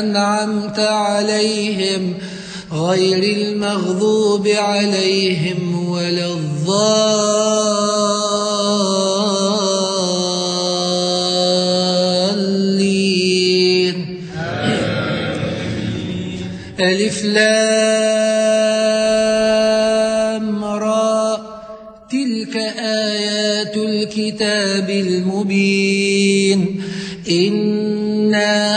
أنعمت عليهم غير المغضوب عليهم ولا الضالين. ألف لام را. تلك آيات الكتاب المبين. إنا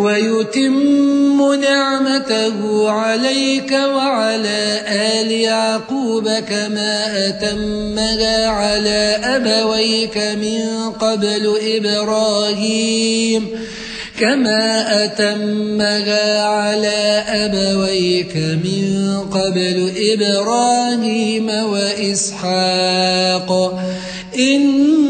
ويتم نعمته عليك وعلى آل يعقوب كما أتمها على أبويك من قبل إبراهيم كما أتمها على أبويك من قبل إبراهيم وإسحاق. إن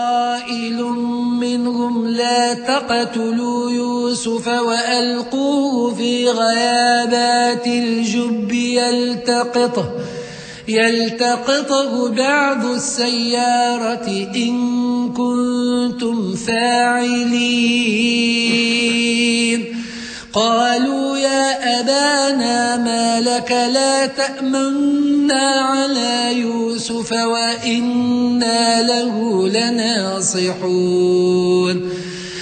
لا تقتلوا يوسف وألقوه في غيابات الجب يلتقطه يلتقطه بعض السيارة إن كنتم فاعلين. قالوا يا أبانا ما لك لا تأمنا على يوسف وإنا له لناصحون.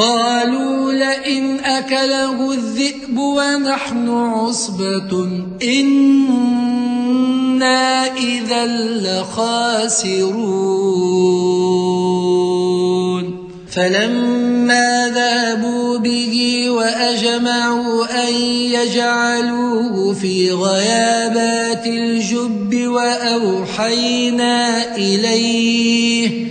قالوا لئن أكله الذئب ونحن عصبة إنا إذا لخاسرون. فلما ذهبوا به وأجمعوا أن يجعلوه في غيابات الجب وأوحينا إليه